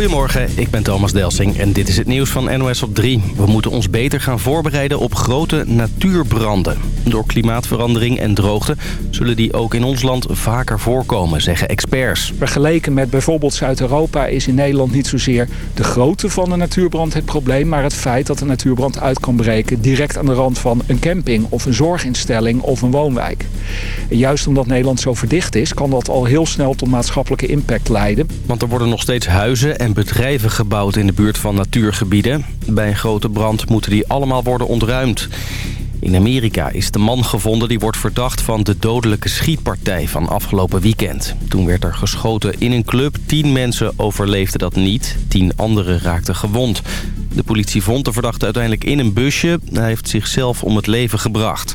Goedemorgen, ik ben Thomas Delsing en dit is het nieuws van NOS op 3. We moeten ons beter gaan voorbereiden op grote natuurbranden. Door klimaatverandering en droogte zullen die ook in ons land vaker voorkomen, zeggen experts. Vergeleken met bijvoorbeeld Zuid-Europa is in Nederland niet zozeer de grootte van de natuurbrand het probleem... maar het feit dat de natuurbrand uit kan breken direct aan de rand van een camping of een zorginstelling of een woonwijk. En juist omdat Nederland zo verdicht is, kan dat al heel snel tot maatschappelijke impact leiden. Want er worden nog steeds huizen en bedrijven gebouwd in de buurt van natuurgebieden. Bij een grote brand moeten die allemaal worden ontruimd. In Amerika is de man gevonden die wordt verdacht van de dodelijke schietpartij van afgelopen weekend. Toen werd er geschoten in een club. Tien mensen overleefden dat niet. Tien anderen raakten gewond. De politie vond de verdachte uiteindelijk in een busje. Hij heeft zichzelf om het leven gebracht.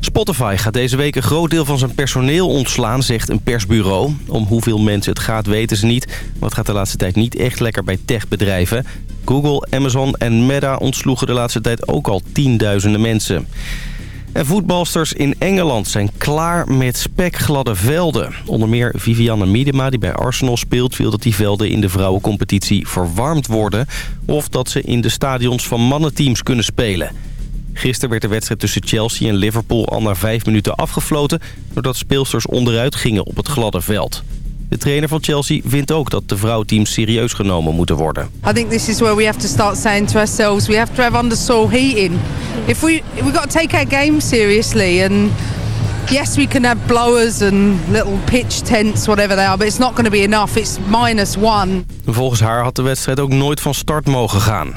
Spotify gaat deze week een groot deel van zijn personeel ontslaan, zegt een persbureau. Om hoeveel mensen het gaat weten ze niet. Maar het gaat de laatste tijd niet echt lekker bij techbedrijven. Google, Amazon en Meta ontsloegen de laatste tijd ook al tienduizenden mensen. En voetbalsters in Engeland zijn klaar met spekgladde velden. Onder meer Vivianne Miedema, die bij Arsenal speelt... wil dat die velden in de vrouwencompetitie verwarmd worden... of dat ze in de stadions van mannenteams kunnen spelen. Gisteren werd de wedstrijd tussen Chelsea en Liverpool al na vijf minuten afgefloten... doordat speelsters onderuit gingen op het gladde veld. De trainer van Chelsea vindt ook dat de vrouwteams serieus genomen moeten worden. I think this is where we have to start saying to ourselves we have to have undersoil heating. If we we got to take our game seriously and yes we can have blowers and little pitch tents whatever they are but it's not going to be enough. It's minus one. Volgens haar had de wedstrijd ook nooit van start mogen gaan.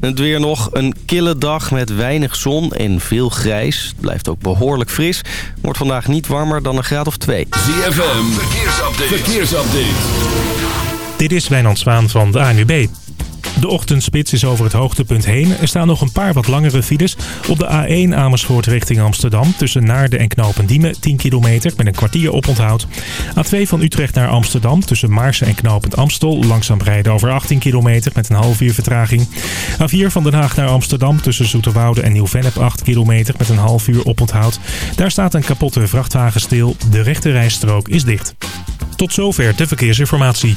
Het weer nog een kille dag met weinig zon en veel grijs. Het blijft ook behoorlijk fris. Wordt vandaag niet warmer dan een graad of twee. ZFM, verkeersupdate. verkeersupdate. Dit is Wijnand Zwaan van de ANWB. De ochtendspits is over het hoogtepunt heen. Er staan nog een paar wat langere files. Op de A1 Amersfoort richting Amsterdam tussen Naarden en Knopendiemen 10 kilometer met een kwartier oponthoud. A2 van Utrecht naar Amsterdam tussen Maarsen en Knopend Amstel langzaam rijden over 18 kilometer met een half uur vertraging. A4 van Den Haag naar Amsterdam tussen Zoeterwoude en Nieuw-Vennep 8 kilometer met een half uur oponthoud. Daar staat een kapotte vrachtwagen stil. De rechte rijstrook is dicht. Tot zover de verkeersinformatie.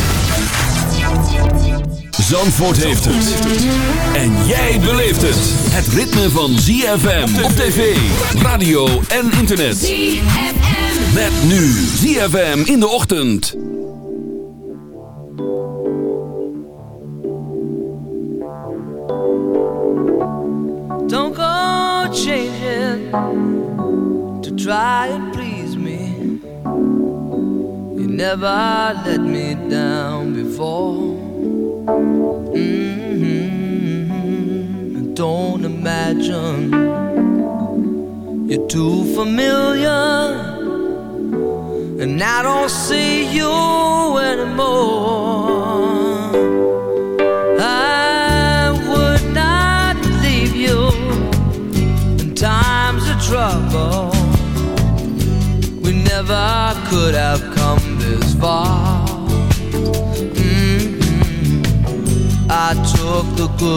Zandvoort heeft het. En jij beleeft het. Het ritme van ZFM op tv, radio en internet. ZFM. Met nu ZFM in de ochtend. Don't go changing to try and please me. You never let me down before. Mm-hmm. Don't imagine you're too familiar, and I don't see you anymore.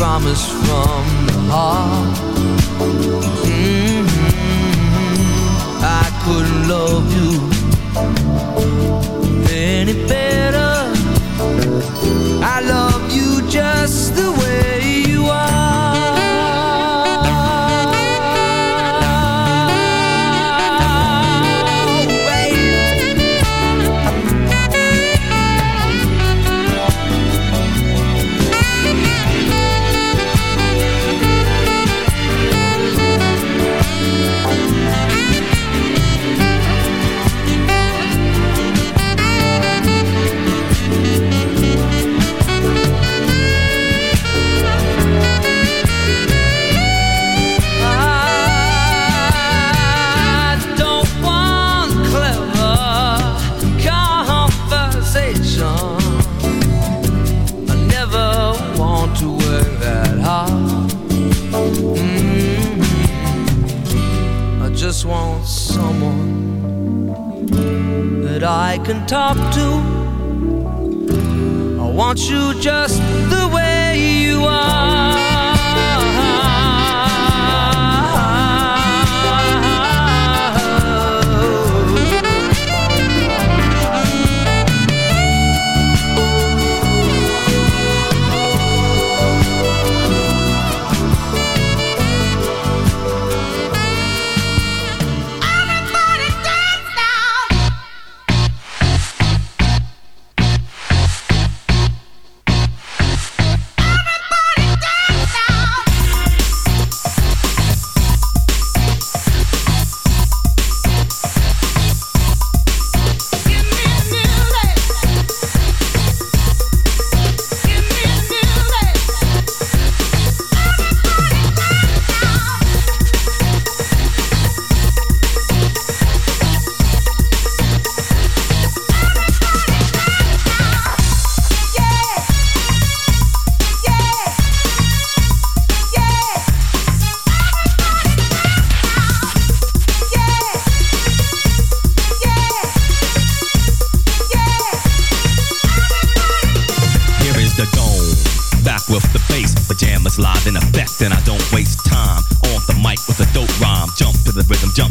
promise from the heart. Mm-hmm. I couldn't love you any better I love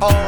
all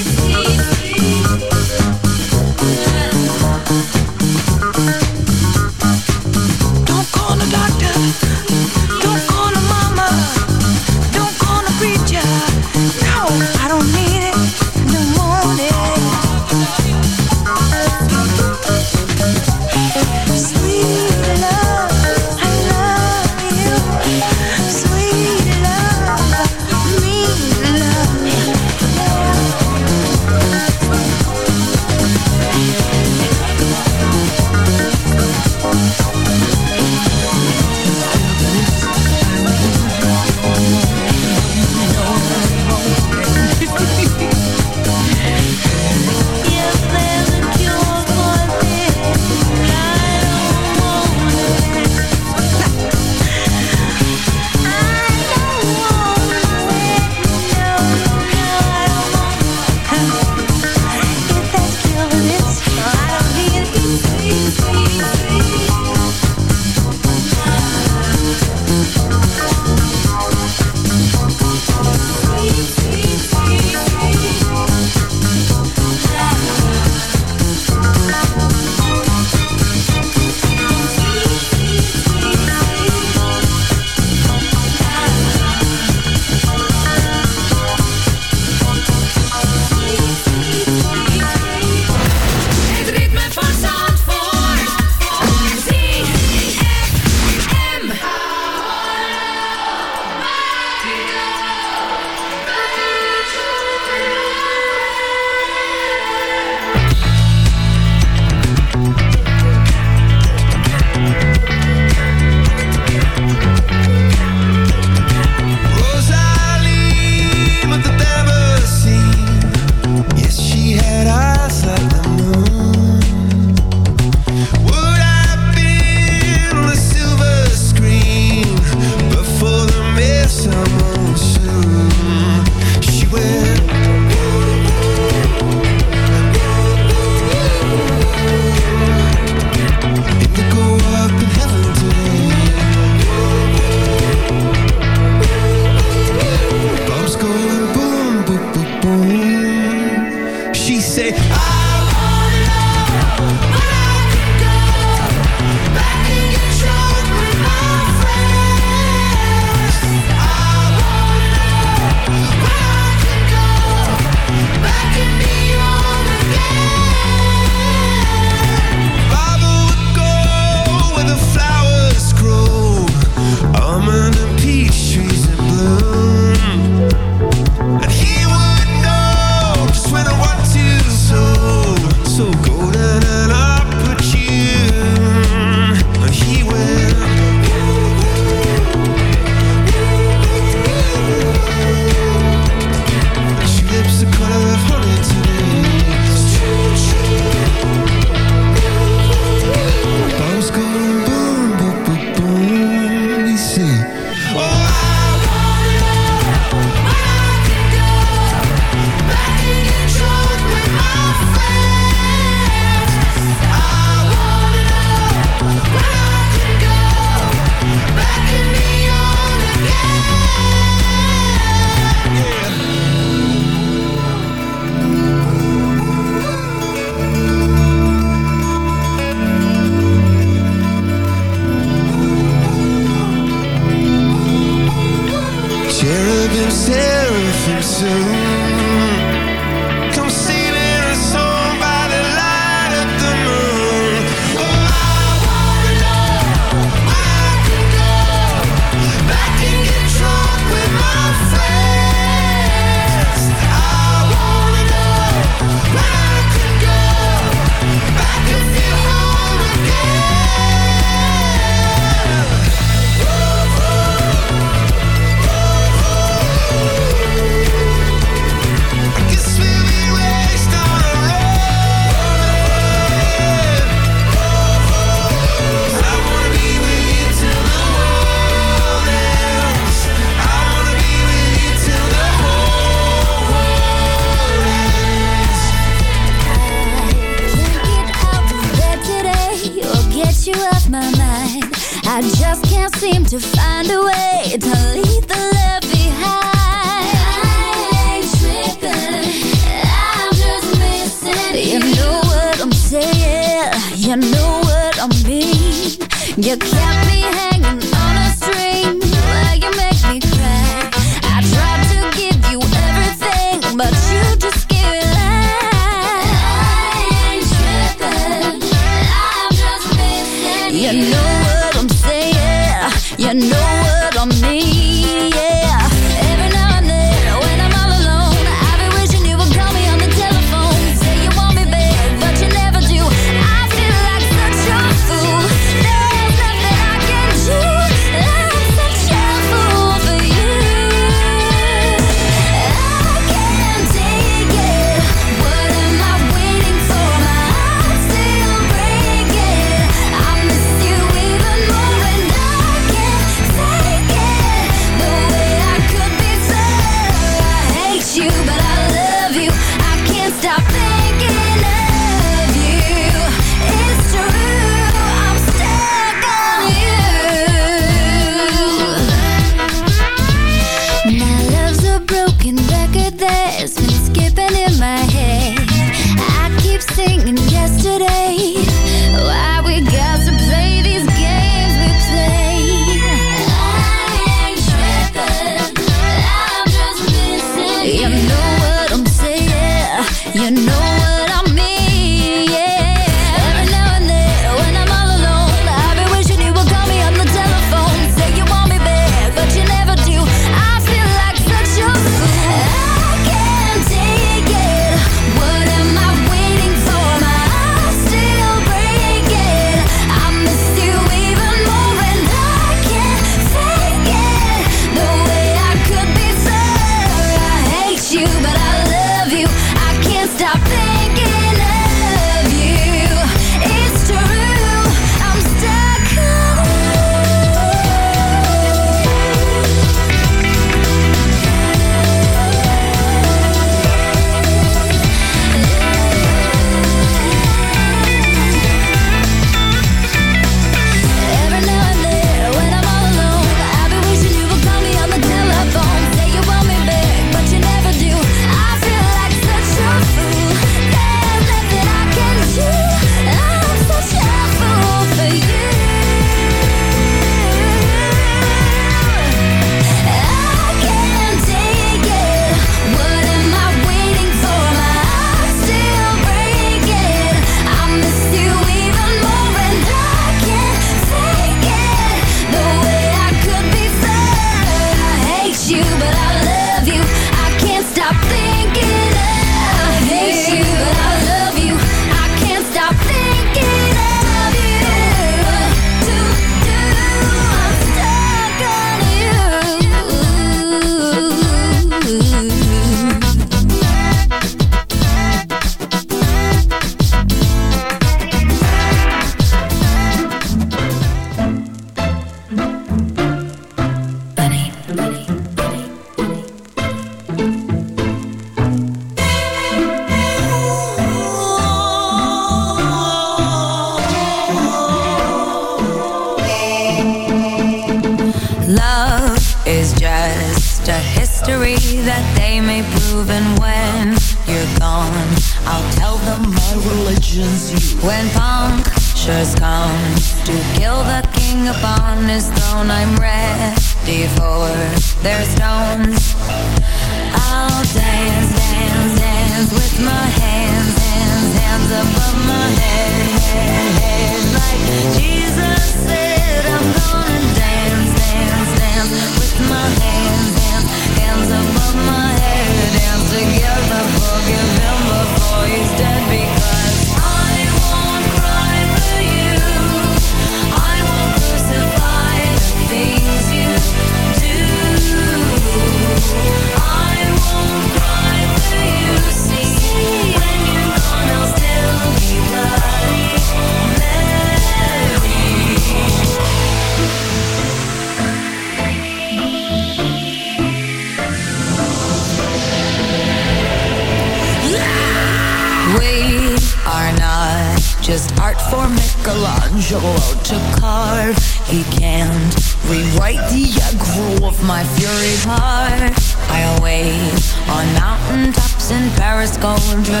quite the aggro of my fury heart. I await on mountain tops in Paris, going to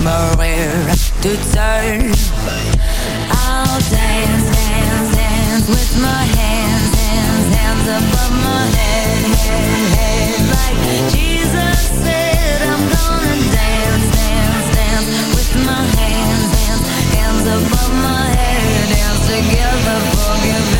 Maria to turn. I'll dance, dance, dance with my hands, hands, hands above my head, head, head. Like Jesus said, I'm gonna dance, dance, dance with my hands, hands, hands above my head. Dance together, forgive